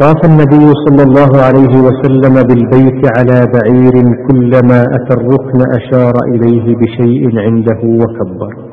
طاف النبي صلى الله عليه وسلم بالبيت على بعير كلما أتى الركن أشار إليه بشيء عنده وكبر.